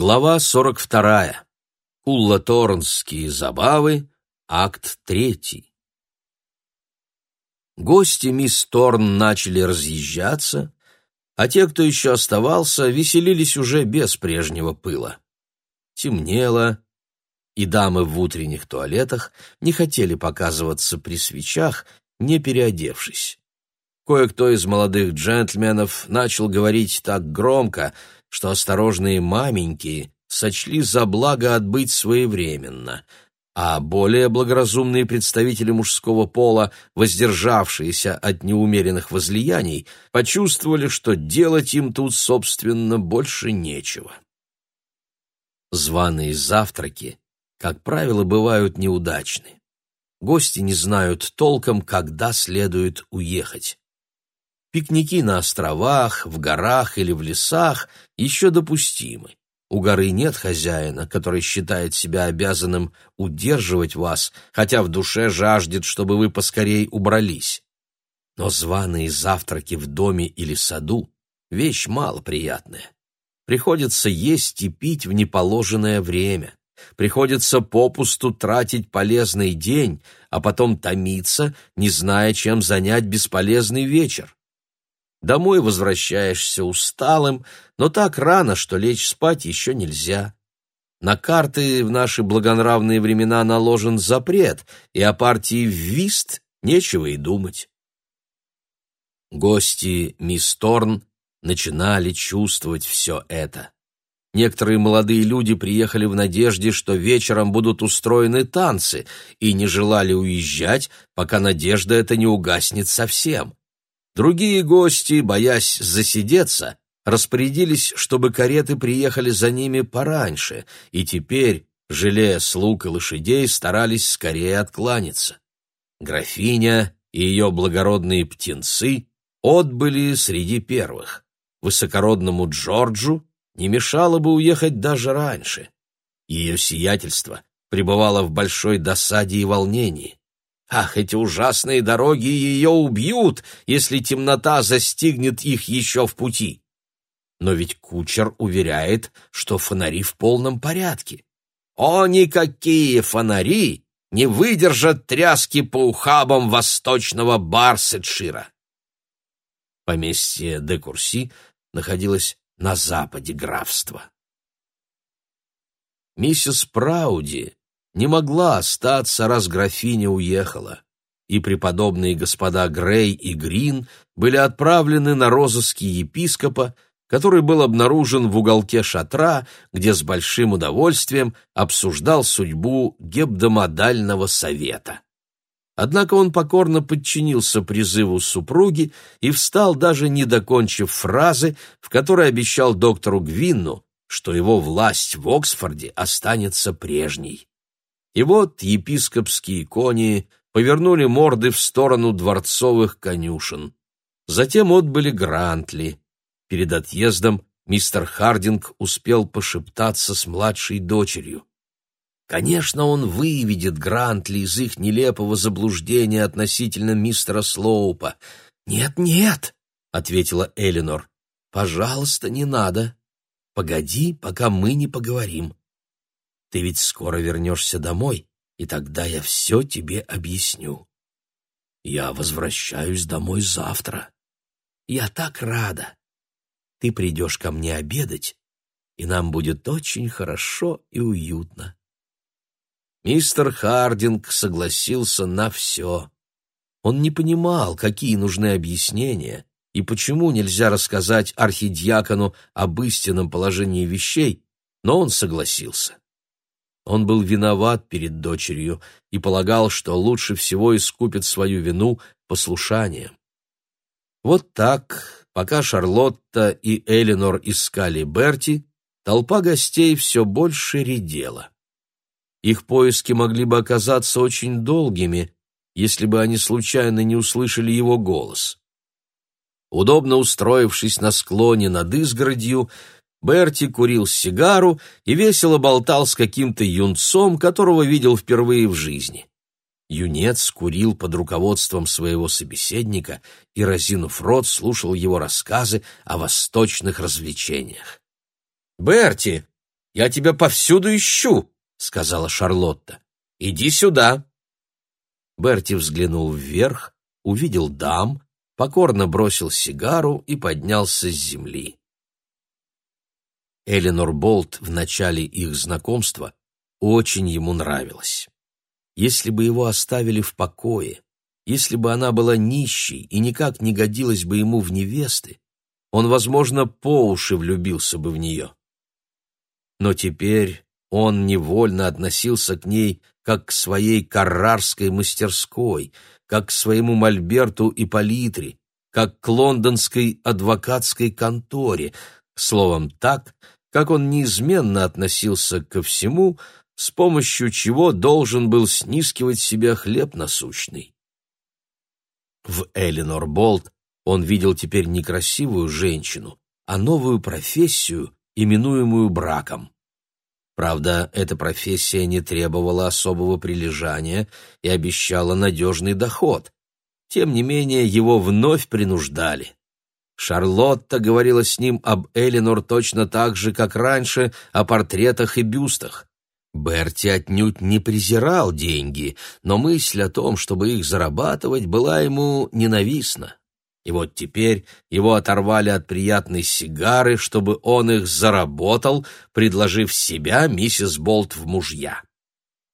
Глава 42. Уллаторнские забавы. Акт 3. Гости мисс Торн начали разъезжаться, а те, кто еще оставался, веселились уже без прежнего пыла. Темнело, и дамы в утренних туалетах не хотели показываться при свечах, не переодевшись. Кое-кто из молодых джентльменов начал говорить так громко, что осторожные маменьки сочли за благо отбыть своевременно, а более благоразумные представители мужского пола, воздержавшиеся от неумеренных возлияний, почувствовали, что делать им тут, собственно, больше нечего. Званые завтраки, как правило, бывают неудачны. Гости не знают толком, когда следует уехать. Пикники на островах, в горах или в лесах еще допустимы. У горы нет хозяина, который считает себя обязанным удерживать вас, хотя в душе жаждет, чтобы вы поскорей убрались. Но званые завтраки в доме или саду — вещь малоприятная. Приходится есть и пить в неположенное время. Приходится попусту тратить полезный день, а потом томиться, не зная, чем занять бесполезный вечер. Домой возвращаешься усталым, но так рано, что лечь спать еще нельзя. На карты в наши благонравные времена наложен запрет, и о партии в вист нечего и думать. Гости мисс Торн начинали чувствовать все это. Некоторые молодые люди приехали в надежде, что вечером будут устроены танцы, и не желали уезжать, пока надежда эта не угаснет совсем. Другие гости, боясь засидеться, распорядились, чтобы кареты приехали за ними пораньше, и теперь, жалея слуг и лошадей, старались скорее откланяться. Графиня и ее благородные птенцы отбыли среди первых. Высокородному Джорджу не мешало бы уехать даже раньше. Ее сиятельство пребывало в большой досаде и волнении. Ах, эти ужасные дороги ее убьют, если темнота застигнет их еще в пути. Но ведь кучер уверяет, что фонари в полном порядке. О, никакие фонари не выдержат тряски по ухабам восточного Барсетшира. Поместье де Курси находилось на западе графства. Миссис Прауди не могла остаться, раз графиня уехала, и преподобные господа Грей и Грин были отправлены на розыски епископа, который был обнаружен в уголке шатра, где с большим удовольствием обсуждал судьбу гебдомодального совета. Однако он покорно подчинился призыву супруги и встал, даже не докончив фразы, в которой обещал доктору Гвинну, что его власть в Оксфорде останется прежней. И вот епископские кони повернули морды в сторону дворцовых конюшен. Затем отбыли Грантли. Перед отъездом мистер Хардинг успел пошептаться с младшей дочерью. Конечно, он выведет Грантли из их нелепого заблуждения относительно мистера Слоупа. «Нет-нет», — ответила Элинор, — «пожалуйста, не надо. Погоди, пока мы не поговорим. Ты ведь скоро вернешься домой, и тогда я все тебе объясню. Я возвращаюсь домой завтра. Я так рада. Ты придешь ко мне обедать, и нам будет очень хорошо и уютно. Мистер Хардинг согласился на все. Он не понимал, какие нужны объяснения и почему нельзя рассказать архидиакону об истинном положении вещей, но он согласился. Он был виноват перед дочерью и полагал, что лучше всего искупит свою вину послушанием. Вот так, пока Шарлотта и Элинор искали Берти, толпа гостей все больше редела. Их поиски могли бы оказаться очень долгими, если бы они случайно не услышали его голос. Удобно устроившись на склоне над изгородью, Берти курил сигару и весело болтал с каким-то юнцом, которого видел впервые в жизни. Юнец курил под руководством своего собеседника и, разинув рот, слушал его рассказы о восточных развлечениях. «Берти, Я тебя повсюду ищу», — сказала Шарлотта. «Иди сюда». Берти взглянул вверх, увидел дам, покорно бросил сигару и поднялся с земли. Эленор Болт в начале их знакомства очень ему нравилась. Если бы его оставили в покое, если бы она была нищей и никак не годилась бы ему в невесты, он, возможно, по уши влюбился бы в нее. Но теперь он невольно относился к ней как к своей каррарской мастерской, как к своему мольберту и палитре, как к лондонской адвокатской конторе, словом, так, как он неизменно относился ко всему, с помощью чего должен был снискивать себе хлеб насущный. В Эленор Болт он видел теперь не красивую женщину, а новую профессию, именуемую браком. Правда, эта профессия не требовала особого прилежания и обещала надежный доход. Тем не менее, его вновь принуждали. Шарлотта говорила с ним об Эленор точно так же, как раньше, о портретах и бюстах. Берти отнюдь не презирал деньги, но мысль о том, чтобы их зарабатывать, была ему ненавистна. И вот теперь его оторвали от приятной сигары, чтобы он их заработал, предложив себя миссис Болт в мужья.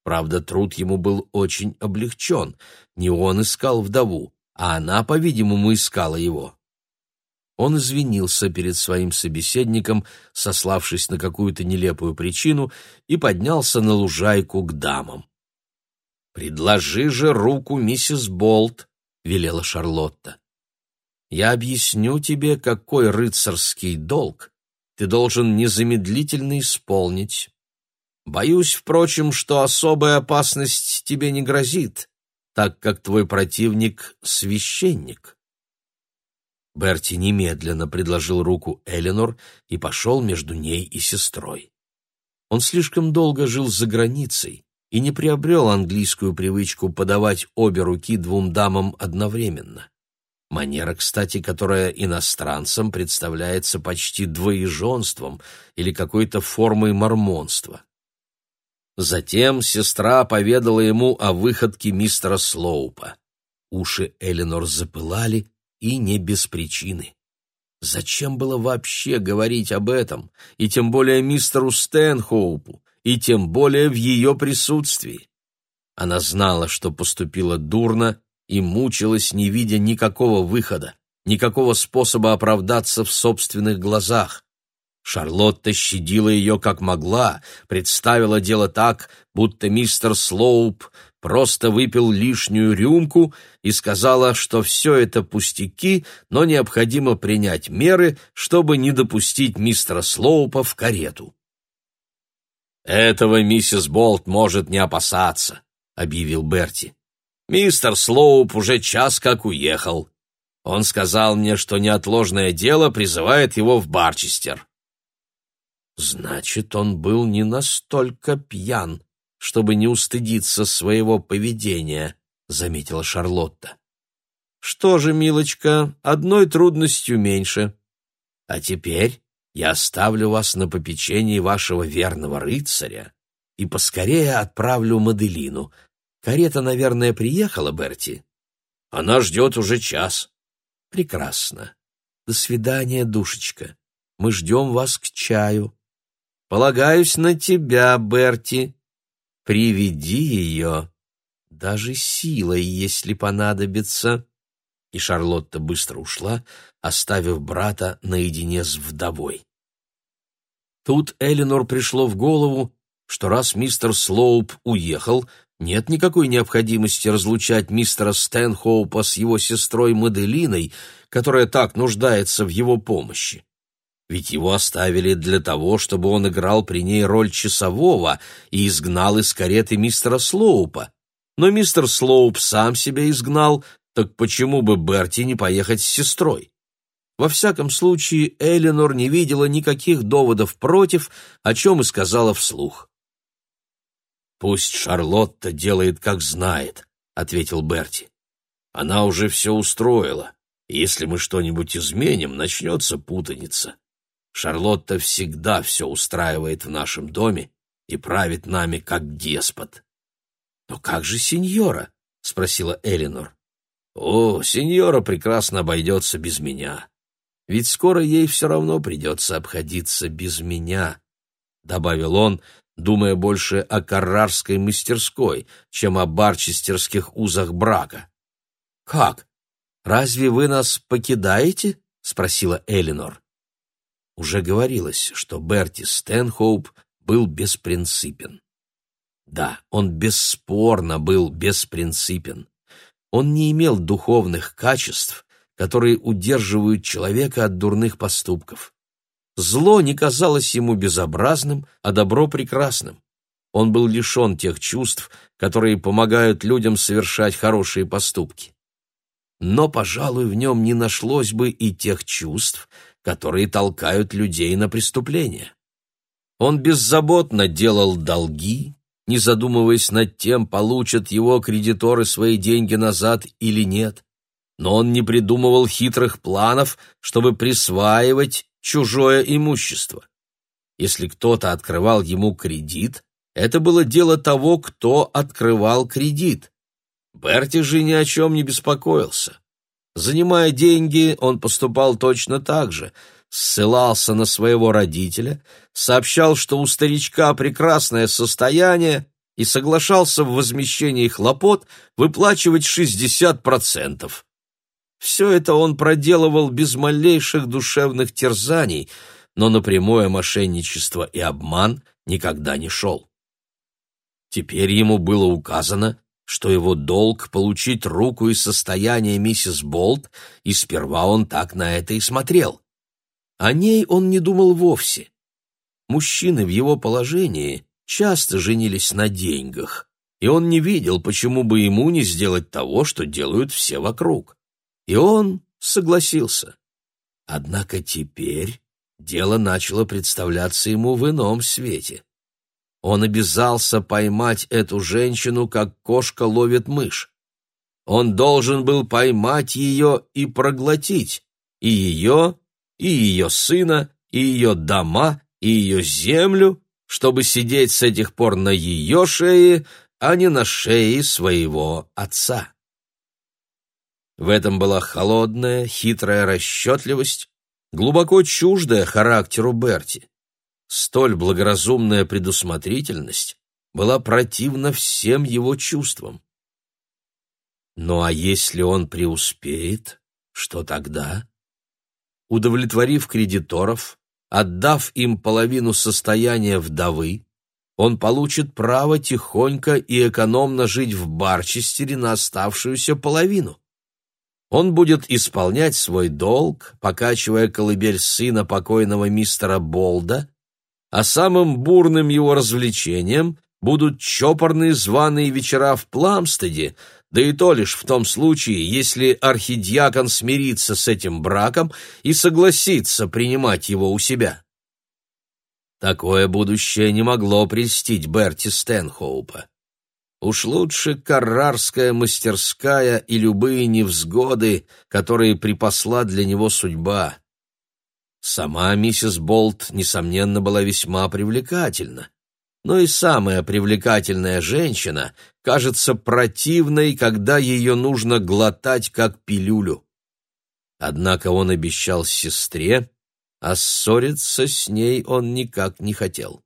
Правда, труд ему был очень облегчен. Не он искал вдову, а она, по-видимому, искала его. Он извинился перед своим собеседником, сославшись на какую-то нелепую причину, и поднялся на лужайку к дамам. «Предложи же руку миссис Болт», — велела Шарлотта. «Я объясню тебе, какой рыцарский долг ты должен незамедлительно исполнить. Боюсь, впрочем, что особая опасность тебе не грозит, так как твой противник — священник». Берти немедленно предложил руку Эленор и пошел между ней и сестрой. Он слишком долго жил за границей и не приобрел английскую привычку подавать обе руки двум дамам одновременно. Манера, кстати, которая иностранцам представляется почти двоеженством или какой-то формой мормонства. Затем сестра поведала ему о выходке мистера Слоупа. Уши Эленор запылали, и не без причины. Зачем было вообще говорить об этом, и тем более мистеру Стэнхоупу, и тем более в ее присутствии? Она знала, что поступила дурно, и мучилась, не видя никакого выхода, никакого способа оправдаться в собственных глазах. Шарлотта щадила ее как могла, представила дело так, будто мистер Слоуп просто выпил лишнюю рюмку и сказала, что все это пустяки, но необходимо принять меры, чтобы не допустить мистера Слоупа в карету. «Этого миссис Болт может не опасаться», — объявил Берти. «Мистер Слоуп уже час как уехал. Он сказал мне, что неотложное дело призывает его в Барчестер». Значит, он был не настолько пьян, чтобы не устыдиться своего поведения, заметила Шарлотта. Что же, милочка, одной трудностью меньше. А теперь я оставлю вас на попечении вашего верного рыцаря и поскорее отправлю Маделину. Карета, наверное, приехала, Берти. Она ждет уже час. Прекрасно. До свидания, душечка. Мы ждем вас к чаю. Полагаюсь на тебя, Берти. Приведи ее, даже силой, если понадобится. И Шарлотта быстро ушла, оставив брата наедине с вдовой. Тут Эленор пришло в голову, что раз мистер Слоуп уехал, нет никакой необходимости разлучать мистера Стэнхоупа с его сестрой Маделиной, которая так нуждается в его помощи ведь его оставили для того, чтобы он играл при ней роль часового и изгнал из кареты мистера Слоупа. Но мистер Слоуп сам себя изгнал, так почему бы Берти не поехать с сестрой? Во всяком случае, Эленор не видела никаких доводов против, о чем и сказала вслух. «Пусть Шарлотта делает, как знает», — ответил Берти. «Она уже все устроила. Если мы что-нибудь изменим, начнется путаница. Шарлотта всегда все устраивает в нашем доме и правит нами как деспот. «Но как же сеньора?» — спросила Элинор. «О, сеньора прекрасно обойдется без меня. Ведь скоро ей все равно придется обходиться без меня», — добавил он, думая больше о каррарской мастерской, чем о барчестерских узах брака. «Как? Разве вы нас покидаете?» — спросила Элинор. Уже говорилось, что Берти Стэнхоуп был беспринципен. Да, он бесспорно был беспринципен. Он не имел духовных качеств, которые удерживают человека от дурных поступков. Зло не казалось ему безобразным, а добро прекрасным. Он был лишен тех чувств, которые помогают людям совершать хорошие поступки. Но, пожалуй, в нем не нашлось бы и тех чувств, которые толкают людей на преступления. Он беззаботно делал долги, не задумываясь над тем, получат его кредиторы свои деньги назад или нет. Но он не придумывал хитрых планов, чтобы присваивать чужое имущество. Если кто-то открывал ему кредит, это было дело того, кто открывал кредит. Берти же ни о чем не беспокоился. Занимая деньги, он поступал точно так же — ссылался на своего родителя, сообщал, что у старичка прекрасное состояние, и соглашался в возмещении хлопот выплачивать 60%. Все это он проделывал без малейших душевных терзаний, но на прямое мошенничество и обман никогда не шел. Теперь ему было указано, что его долг — получить руку и состояние миссис Болт, и сперва он так на это и смотрел. О ней он не думал вовсе. Мужчины в его положении часто женились на деньгах, и он не видел, почему бы ему не сделать того, что делают все вокруг. И он согласился. Однако теперь дело начало представляться ему в ином свете. Он обязался поймать эту женщину, как кошка ловит мышь. Он должен был поймать ее и проглотить, и ее, и ее сына, и ее дома, и ее землю, чтобы сидеть с этих пор на ее шее, а не на шее своего отца. В этом была холодная, хитрая расчетливость, глубоко чуждая характеру Берти. Столь благоразумная предусмотрительность была противна всем его чувствам. Ну а если он преуспеет, что тогда? удовлетворив кредиторов, отдав им половину состояния вдовы, он получит право тихонько и экономно жить в Барчестере на оставшуюся половину. Он будет исполнять свой долг, покачивая колыбель сына покойного мистера Болда, а самым бурным его развлечением будут чопорные званые вечера в Пламстеде, да и то лишь в том случае, если архидиакон смирится с этим браком и согласится принимать его у себя. Такое будущее не могло прельстить Берти Стэнхоупа. Уж лучше каррарская мастерская и любые невзгоды, которые припасла для него судьба. Сама миссис Болт, несомненно, была весьма привлекательна но и самая привлекательная женщина кажется противной, когда ее нужно глотать как пилюлю. Однако он обещал сестре, а ссориться с ней он никак не хотел.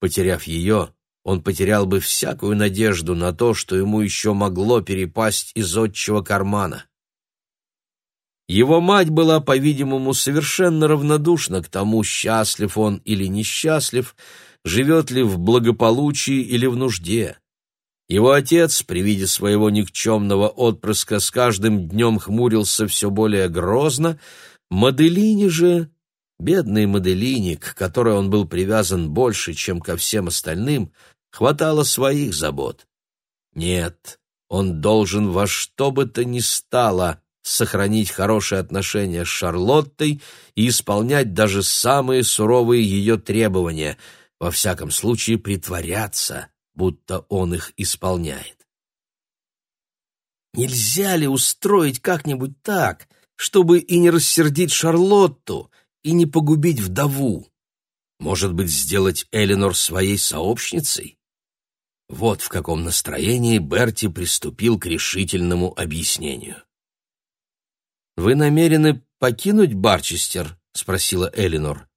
Потеряв ее, он потерял бы всякую надежду на то, что ему еще могло перепасть из отчего кармана. Его мать была, по-видимому, совершенно равнодушна к тому, счастлив он или несчастлив, живет ли в благополучии или в нужде. Его отец при виде своего никчемного отпрыска с каждым днем хмурился все более грозно, Маделини же, бедный Маделини, к которой он был привязан больше, чем ко всем остальным, хватало своих забот. Нет, он должен во что бы то ни стало сохранить хорошие отношения с Шарлоттой и исполнять даже самые суровые ее требования — во всяком случае притворяться, будто он их исполняет. Нельзя ли устроить как-нибудь так, чтобы и не рассердить Шарлотту, и не погубить вдову? Может быть, сделать Эленор своей сообщницей? Вот в каком настроении Берти приступил к решительному объяснению. «Вы намерены покинуть Барчестер?» — спросила Эленор.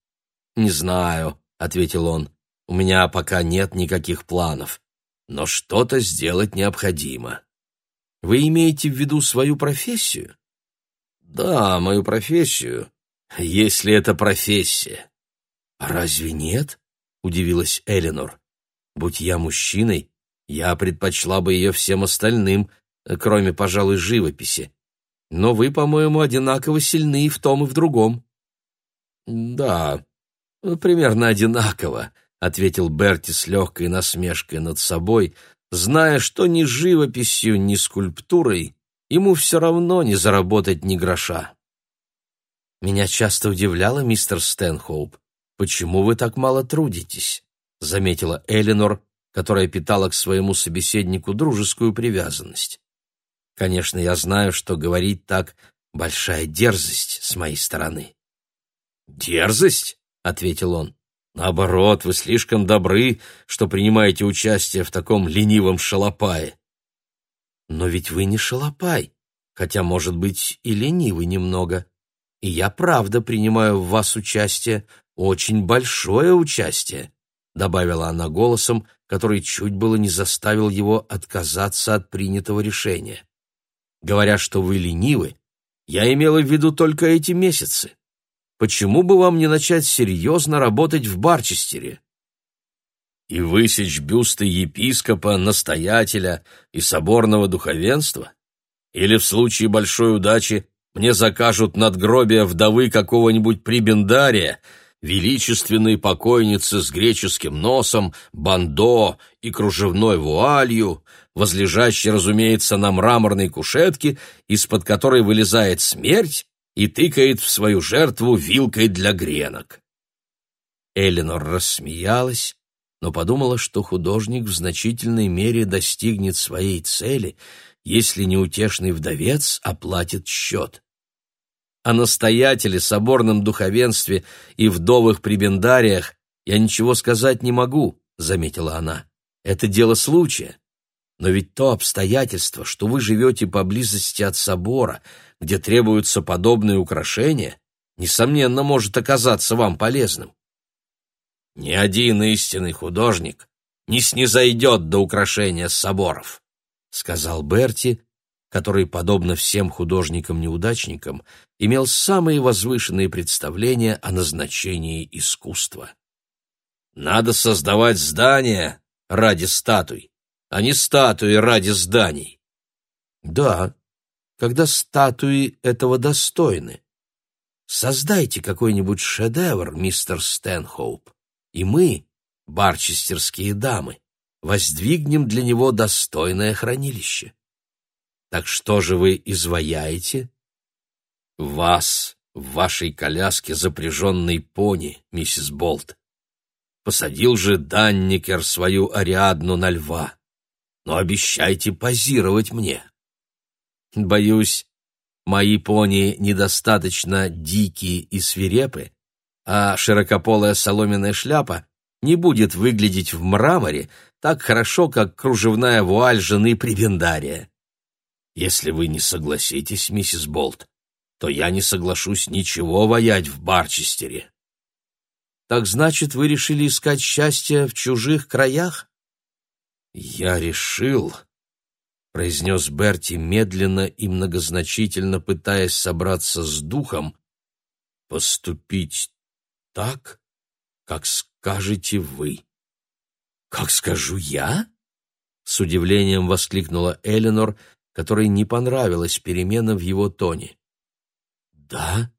«Не знаю», — ответил он. «У меня пока нет никаких планов, но что-то сделать необходимо». «Вы имеете в виду свою профессию?» «Да, мою профессию, если это профессия». «А разве нет?» — удивилась Эленор. «Будь я мужчиной, я предпочла бы ее всем остальным, кроме, пожалуй, живописи. Но вы, по-моему, одинаково сильны и в том, и в другом». «Да, примерно одинаково», — ответил Берти с легкой насмешкой над собой, зная, что ни живописью, ни скульптурой ему все равно не заработать ни гроша. «Меня часто удивляло, мистер Стэнхоуп, почему вы так мало трудитесь?» — заметила Элинор, которая питала к своему собеседнику дружескую привязанность. «Конечно, я знаю, что говорить так — большая дерзость с моей стороны». «Дерзость?» — ответил он. «Наоборот, вы слишком добры, что принимаете участие в таком ленивом шалопае». «Но ведь вы не шалопай, хотя, может быть, и ленивый немного. И я правда принимаю в вас участие, очень большое участие», — добавила она голосом, который чуть было не заставил его отказаться от принятого решения. «Говоря, что вы ленивы, я имела в виду только эти месяцы. Почему бы вам не начать серьезно работать в Барчестере?» «И высечь бюсты епископа, настоятеля и соборного духовенства? Или в случае большой удачи мне закажут надгробие вдовы какого-нибудь прибендария, величественной покойницы с греческим носом, бандо и кружевной вуалью, возлежащей, разумеется, на мраморной кушетке, из-под которой вылезает смерть и тыкает в свою жертву вилкой для гренок. Эленор рассмеялась, но подумала, что художник в значительной мере достигнет своей цели, если неутешный вдовец оплатит счет о настоятеле, соборном духовенстве и вдовых прибендариях я ничего сказать не могу, — заметила она. Это дело случая. Но ведь то обстоятельство, что вы живете поблизости от собора, где требуются подобные украшения, несомненно, может оказаться вам полезным. Ни один истинный художник не снизойдет до украшения соборов, — сказал Берти, который, подобно всем художникам-неудачникам, имел самые возвышенные представления о назначении искусства. Надо создавать здания ради статуй, а не статуи ради зданий. Да, когда статуи этого достойны. Создайте какой-нибудь шедевр, мистер Стэнхоуп, и мы, барчестерские дамы, воздвигнем для него достойное хранилище. Так что же вы изваяете? Вас в вашей коляске запряженной пони, миссис Болт. Посадил же Данникер свою Ариадну на льва. Но обещайте позировать мне. Боюсь, мои пони недостаточно дикие и свирепы, а широкополая соломенная шляпа не будет выглядеть в мраморе так хорошо, как кружевная вуаль жены Прибендария. Если вы не согласитесь, миссис Болт, то я не соглашусь ничего воять в Барчестере. Так значит, вы решили искать счастье в чужих краях? Я решил, произнес Берти медленно и многозначительно пытаясь собраться с духом, поступить так, как скажете вы. Как скажу я? С удивлением воскликнула Эленор, которой не понравилась перемена в его тоне. «Да,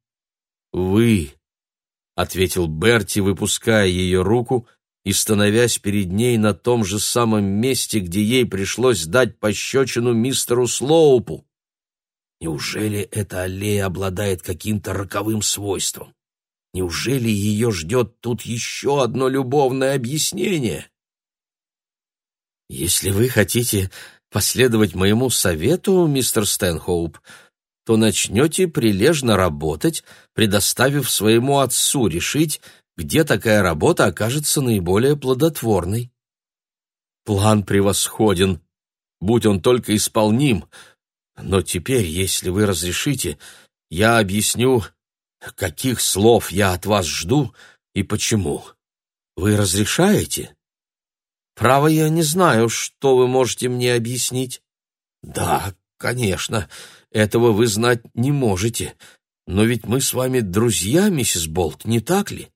вы», — ответил Берти, выпуская ее руку и становясь перед ней на том же самом месте, где ей пришлось дать пощечину мистеру Слоупу. Неужели эта аллея обладает каким-то роковым свойством? Неужели ее ждет тут еще одно любовное объяснение? «Если вы хотите последовать моему совету, мистер Стэнхоуп, то начнете прилежно работать, предоставив своему отцу решить, где такая работа окажется наиболее плодотворной. План превосходен, будь он только исполним, но теперь, если вы разрешите, я объясню, каких слов я от вас жду и почему. Вы разрешаете? Право, я не знаю, что вы можете мне объяснить. Да, конечно, этого вы знать не можете. Но ведь мы с вами друзья, миссис Болт, не так ли?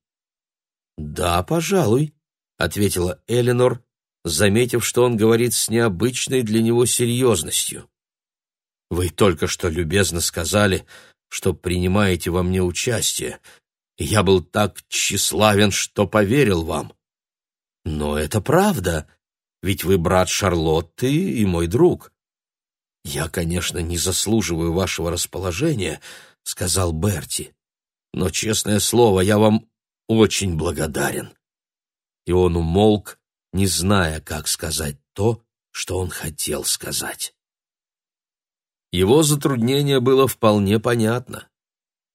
Да, пожалуй, ответила Эленор, заметив, что он говорит с необычной для него серьезностью. Вы только что любезно сказали, что принимаете во мне участие, я был так тщеславен, что поверил вам. Но это правда, ведь вы брат Шарлотты и мой друг. Я, конечно, не заслуживаю вашего расположения, сказал Берти, но, честное слово, я вам очень благодарен. И он умолк, не зная, как сказать то, что он хотел сказать. Его затруднение было вполне понятно,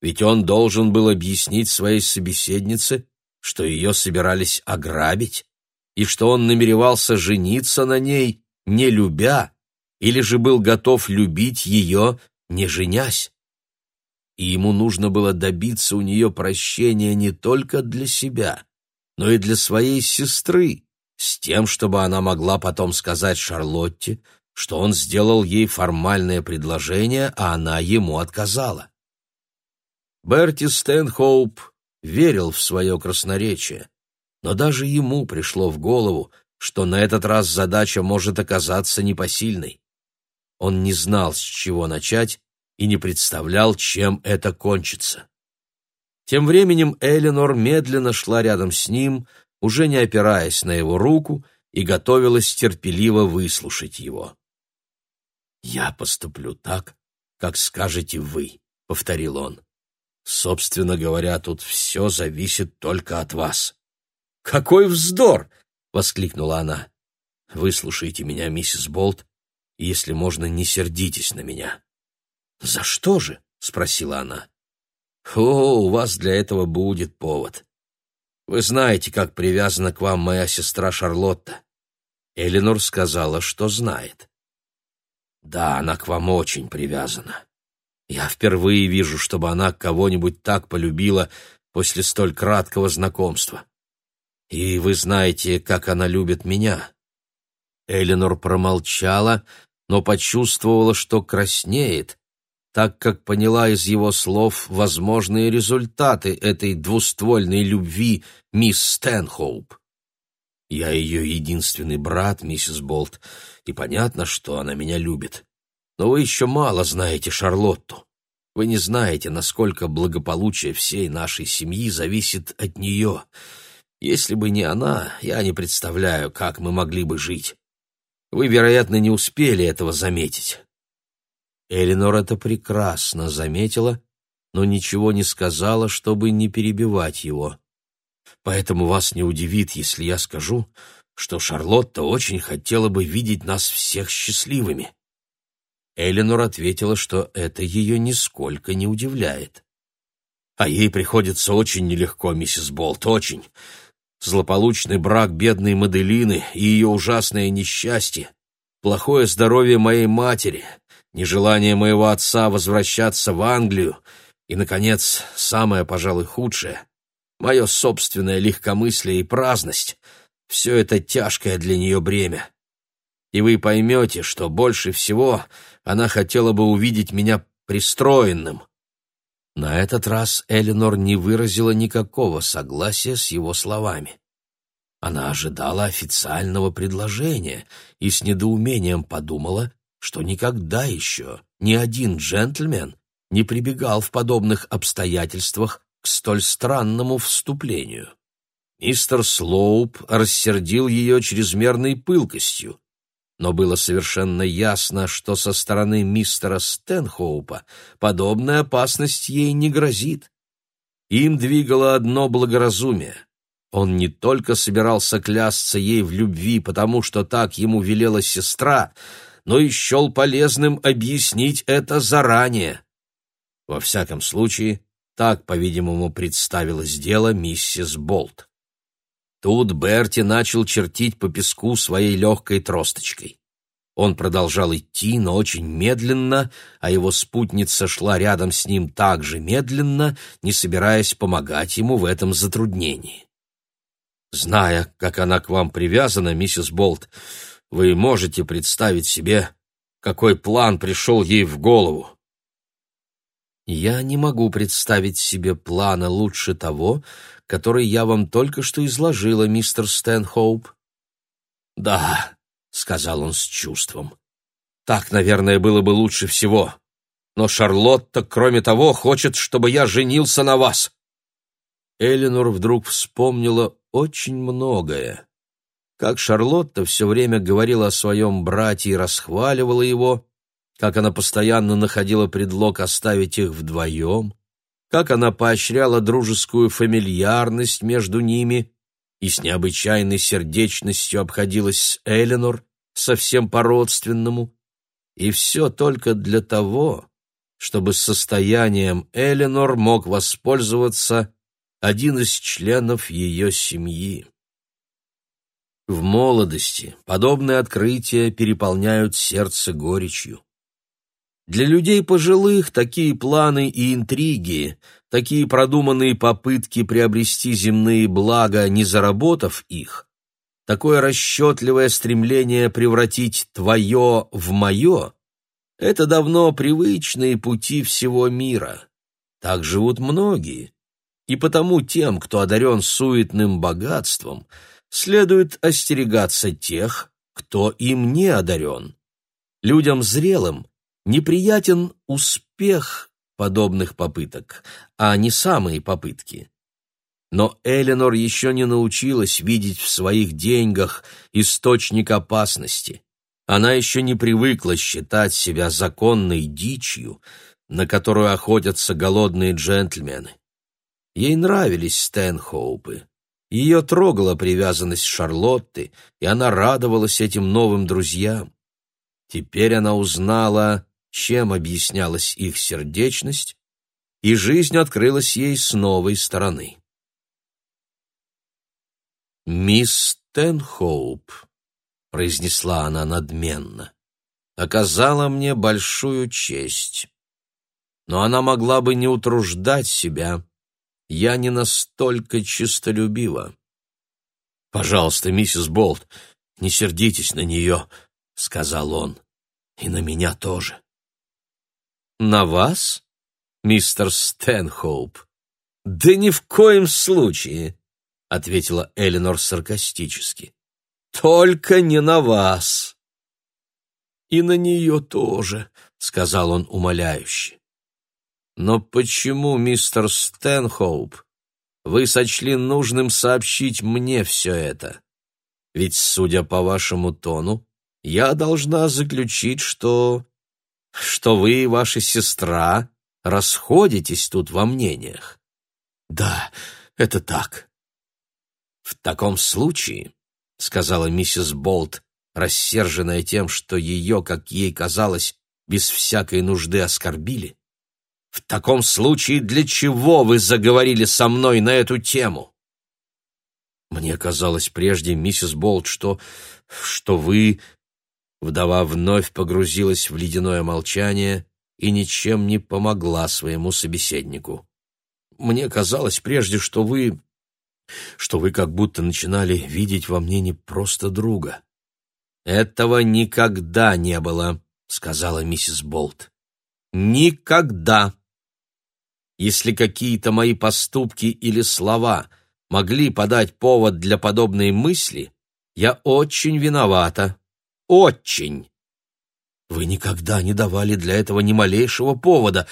ведь он должен был объяснить своей собеседнице, что ее собирались ограбить, и что он намеревался жениться на ней, не любя, или же был готов любить ее, не женясь. И ему нужно было добиться у нее прощения не только для себя, но и для своей сестры, с тем, чтобы она могла потом сказать Шарлотте, что он сделал ей формальное предложение, а она ему отказала. Берти Стэнхоуп верил в свое красноречие, но даже ему пришло в голову, что на этот раз задача может оказаться непосильной. Он не знал, с чего начать, и не представлял, чем это кончится. Тем временем Эленор медленно шла рядом с ним, уже не опираясь на его руку, и готовилась терпеливо выслушать его. «Я поступлю так, как скажете вы», — повторил он. «Собственно говоря, тут все зависит только от вас». «Какой вздор!» — воскликнула она. «Выслушайте меня, миссис Болт, если можно, не сердитесь на меня». «За что же?» — спросила она. «О, у вас для этого будет повод. Вы знаете, как привязана к вам моя сестра Шарлотта». Эленор сказала, что знает. Да, она к вам очень привязана. Я впервые вижу, чтобы она кого-нибудь так полюбила после столь краткого знакомства. И вы знаете, как она любит меня. Эленор промолчала, но почувствовала, что краснеет, так как поняла из его слов возможные результаты этой двуствольной любви мисс Стэнхоуп. Я ее единственный брат, миссис Болт, и понятно, что она меня любит. Но вы еще мало знаете Шарлотту. Вы не знаете, насколько благополучие всей нашей семьи зависит от нее. Если бы не она, я не представляю, как мы могли бы жить. Вы, вероятно, не успели этого заметить. Эленор это прекрасно заметила, но ничего не сказала, чтобы не перебивать его. Поэтому вас не удивит, если я скажу, что Шарлотта очень хотела бы видеть нас всех счастливыми. Эленор ответила, что это ее нисколько не удивляет. А ей приходится очень нелегко, миссис Болт, очень. Злополучный брак бедной Маделины и ее ужасное несчастье, плохое здоровье моей матери, нежелание моего отца возвращаться в Англию и, наконец, самое, пожалуй, худшее мое собственное легкомыслие и праздность — все это тяжкое для нее бремя. И вы поймете, что больше всего она хотела бы увидеть меня пристроенным. На этот раз Эленор не выразила никакого согласия с его словами. Она ожидала официального предложения и с недоумением подумала, что никогда еще ни один джентльмен не прибегал в подобных обстоятельствах к столь странному вступлению. Мистер Слоуп рассердил ее чрезмерной пылкостью, но было совершенно ясно, что со стороны мистера Стэнхоупа подобная опасность ей не грозит. Им двигало одно благоразумие. Он не только собирался клясться ей в любви, потому что так ему велела сестра, но и счел полезным объяснить это заранее. Во всяком случае, так, по-видимому, представилось дело миссис Болт. Тут Берти начал чертить по песку своей легкой тросточкой. Он продолжал идти, но очень медленно, а его спутница шла рядом с ним так же медленно, не собираясь помогать ему в этом затруднении. Зная, как она к вам привязана, миссис Болт, вы можете представить себе, какой план пришел ей в голову. Я не могу представить себе плана лучше того, который я вам только что изложила, мистер Стэнхоуп. Да, сказал он с чувством. Так, наверное, было бы лучше всего. Но Шарлотта, кроме того, хочет, чтобы я женился на вас. Эленор вдруг вспомнила очень многое. Как Шарлотта все время говорила о своем брате и расхваливала его, как она постоянно находила предлог оставить их вдвоем, как она поощряла дружескую фамильярность между ними и с необычайной сердечностью обходилась с Эленор, совсем по-родственному, и все только для того, чтобы состоянием Эленор мог воспользоваться один из членов ее семьи. В молодости подобные открытия переполняют сердце горечью. Для людей пожилых такие планы и интриги, такие продуманные попытки приобрести земные блага, не заработав их, такое расчетливое стремление превратить твое в мое — это давно привычные пути всего мира. Так живут многие. И потому тем, кто одарен суетным богатством, следует остерегаться тех, кто им не одарен. Людям зрелым неприятен успех подобных попыток, а не самые попытки. Но Эленор еще не научилась видеть в своих деньгах источник опасности. Она еще не привыкла считать себя законной дичью, на которую охотятся голодные джентльмены. Ей нравились Стэнхоупы. Ее трогала привязанность Шарлотты, и она радовалась этим новым друзьям. Теперь она узнала, чем объяснялась их сердечность, и жизнь открылась ей с новой стороны. «Мисс Тенхоуп», — произнесла она надменно, — «оказала мне большую честь. Но она могла бы не утруждать себя. Я не настолько честолюбива». «Пожалуйста, миссис Болт, не сердитесь на нее», — сказал он, — «и на меня тоже». «На вас, мистер Стэнхоуп?» «Да ни в коем случае», — ответила Эленор саркастически. «Только не на вас». «И на нее тоже», — сказал он умоляюще. «Но почему, мистер Стэнхоуп, вы сочли нужным сообщить мне все это? Ведь, судя по вашему тону, я должна заключить, что что вы и ваша сестра расходитесь тут во мнениях. Да, это так. В таком случае, сказала миссис Болт, рассерженная тем, что ее, как ей казалось, без всякой нужды оскорбили, в таком случае для чего вы заговорили со мной на эту тему? Мне казалось прежде, миссис Болт, что что вы Вдова вновь погрузилась в ледяное молчание и ничем не помогла своему собеседнику. «Мне казалось прежде, что вы... что вы как будто начинали видеть во мне не просто друга». «Этого никогда не было», — сказала миссис Болт. «Никогда. Если какие-то мои поступки или слова могли подать повод для подобной мысли, я очень виновата очень. Вы никогда не давали для этого ни малейшего повода,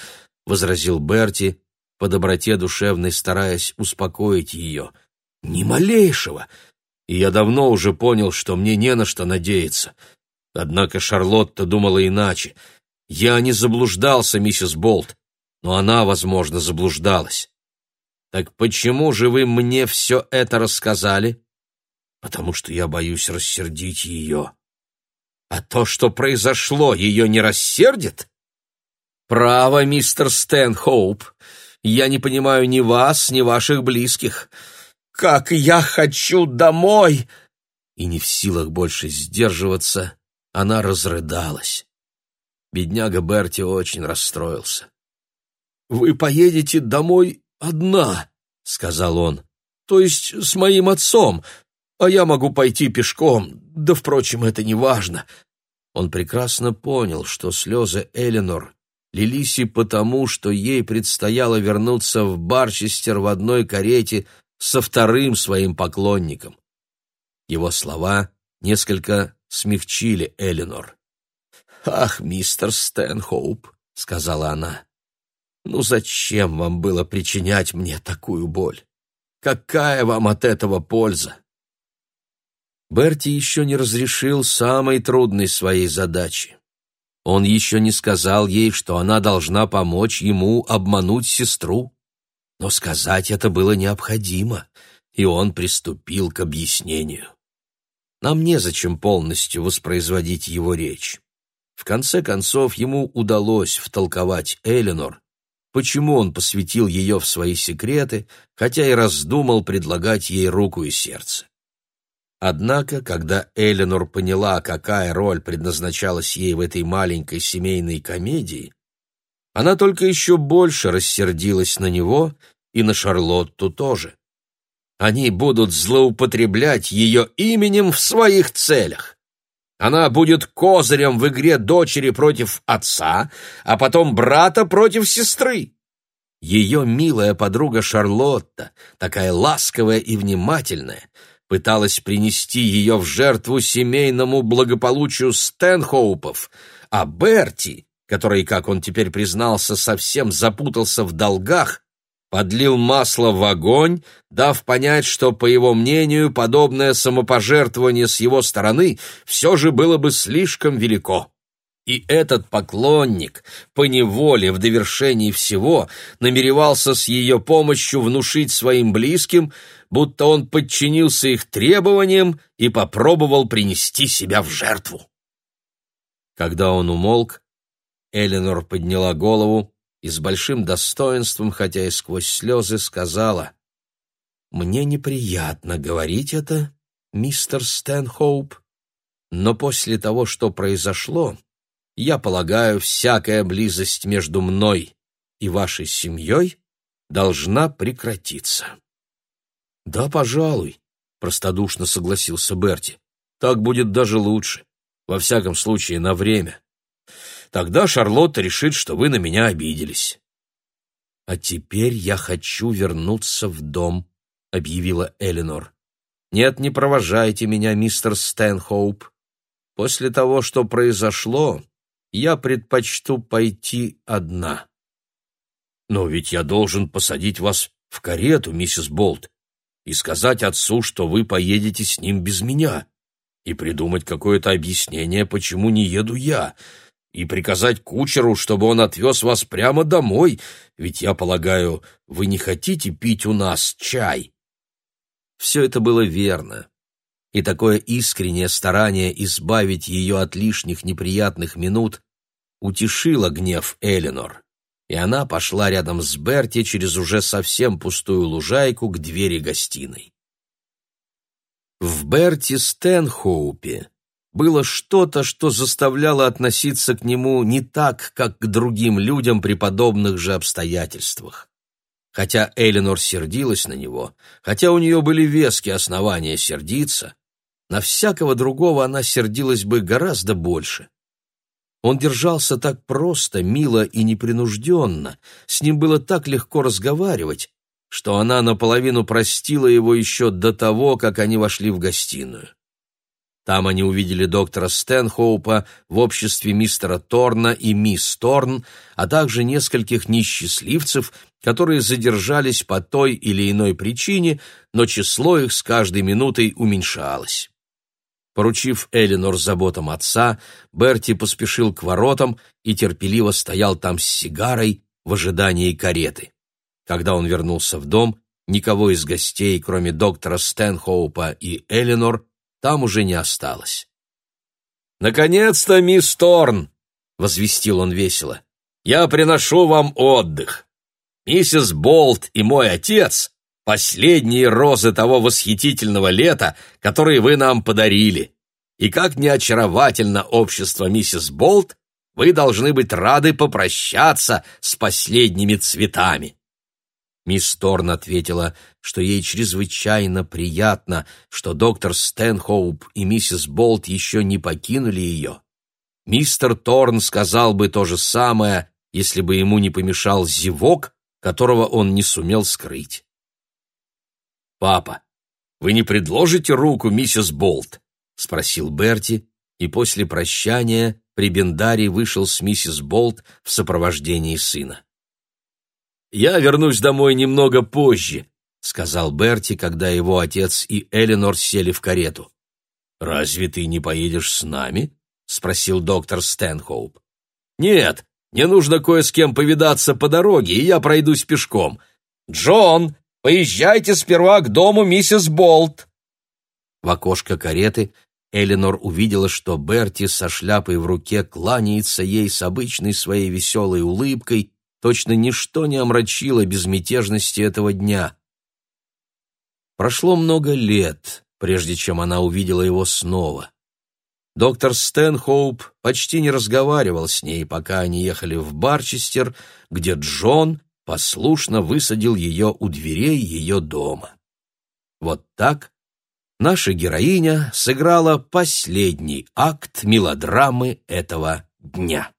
возразил Берти, по доброте душевной стараясь успокоить ее. Ни малейшего. И я давно уже понял, что мне не на что надеяться. Однако Шарлотта думала иначе. Я не заблуждался, миссис Болт, но она, возможно, заблуждалась. Так почему же вы мне все это рассказали? Потому что я боюсь рассердить ее. А то, что произошло, ее не рассердит? «Право, мистер Стэнхоуп, я не понимаю ни вас, ни ваших близких. Как я хочу домой!» И не в силах больше сдерживаться, она разрыдалась. Бедняга Берти очень расстроился. «Вы поедете домой одна», — сказал он, — «то есть с моим отцом, а я могу пойти пешком, да, впрочем, это не важно». Он прекрасно понял, что слезы Эленор лились и потому, что ей предстояло вернуться в Барчестер в одной карете со вторым своим поклонником. Его слова несколько смягчили Эленор. «Ах, мистер Стэнхоуп», — сказала она, — «ну зачем вам было причинять мне такую боль? Какая вам от этого польза?» Берти еще не разрешил самой трудной своей задачи. Он еще не сказал ей, что она должна помочь ему обмануть сестру. Но сказать это было необходимо, и он приступил к объяснению. Нам незачем полностью воспроизводить его речь. В конце концов, ему удалось втолковать Эленор, почему он посвятил ее в свои секреты, хотя и раздумал предлагать ей руку и сердце. Однако, когда Эленор поняла, какая роль предназначалась ей в этой маленькой семейной комедии, она только еще больше рассердилась на него и на Шарлотту тоже. Они будут злоупотреблять ее именем в своих целях. Она будет козырем в игре дочери против отца, а потом брата против сестры. Ее милая подруга Шарлотта, такая ласковая и внимательная, пыталась принести ее в жертву семейному благополучию Стэнхоупов, а Берти, который, как он теперь признался, совсем запутался в долгах, подлил масло в огонь, дав понять, что, по его мнению, подобное самопожертвование с его стороны все же было бы слишком велико. И этот поклонник, поневоле в довершении всего, намеревался с ее помощью внушить своим близким, будто он подчинился их требованиям и попробовал принести себя в жертву. Когда он умолк, Эленор подняла голову, и с большим достоинством, хотя и сквозь слезы, сказала, «Мне неприятно говорить это, мистер Стэнхоуп, но после того, что произошло, я полагаю, всякая близость между мной и вашей семьей должна прекратиться». «Да, пожалуй», — простодушно согласился Берти. «Так будет даже лучше. Во всяком случае, на время. Тогда Шарлотта решит, что вы на меня обиделись. А теперь я хочу вернуться в дом, объявила Элинор. Нет, не провожайте меня, мистер Стэнхоуп. После того, что произошло, я предпочту пойти одна. Но ведь я должен посадить вас в карету, миссис Болт, и сказать отцу, что вы поедете с ним без меня, и придумать какое-то объяснение, почему не еду я и приказать кучеру, чтобы он отвез вас прямо домой, ведь, я полагаю, вы не хотите пить у нас чай». Все это было верно, и такое искреннее старание избавить ее от лишних неприятных минут утешило гнев Эленор, и она пошла рядом с Берти через уже совсем пустую лужайку к двери гостиной. В Берти Стэнхоупе было что-то, что заставляло относиться к нему не так, как к другим людям при подобных же обстоятельствах. Хотя Эленор сердилась на него, хотя у нее были веские основания сердиться, на всякого другого она сердилась бы гораздо больше. Он держался так просто, мило и непринужденно, с ним было так легко разговаривать, что она наполовину простила его еще до того, как они вошли в гостиную. Там они увидели доктора Стэнхоупа в обществе мистера Торна и мисс Торн, а также нескольких несчастливцев, которые задержались по той или иной причине, но число их с каждой минутой уменьшалось. Поручив Эленор заботам отца, Берти поспешил к воротам и терпеливо стоял там с сигарой в ожидании кареты. Когда он вернулся в дом, никого из гостей, кроме доктора Стэнхоупа и Эленор, там уже не осталось. «Наконец-то, мисс Торн!» — возвестил он весело. я приношу вам отдых. Миссис Болт и мой отец — последние розы того восхитительного лета, которые вы нам подарили. И как неочаровательно общество миссис Болт, вы должны быть рады попрощаться с последними цветами. Мисс Торн ответила, что ей чрезвычайно приятно, что доктор Стэнхоуп и миссис Болт еще не покинули ее. Мистер Торн сказал бы то же самое, если бы ему не помешал зевок, которого он не сумел скрыть. «Папа, вы не предложите руку миссис Болт?» — спросил Берти, и после прощания Прибендари вышел с миссис Болт в сопровождении сына. «Я вернусь домой немного позже», — сказал Берти, когда его отец и Эленор сели в карету. «Разве ты не поедешь с нами?» — спросил доктор Стэнхоуп. «Нет, мне нужно кое с кем повидаться по дороге, и я пройдусь пешком. Джон, поезжайте сперва к дому миссис Болт». В окошко кареты Эленор увидела, что Берти со шляпой в руке кланяется ей с обычной своей веселой улыбкой Точно ничто не омрачило безмятежности этого дня. Прошло много лет, прежде чем она увидела его снова. Доктор Стэнхоуп почти не разговаривал с ней, пока они ехали в Барчестер, где Джон послушно высадил ее у дверей ее дома. Вот так наша героиня сыграла последний акт мелодрамы этого дня.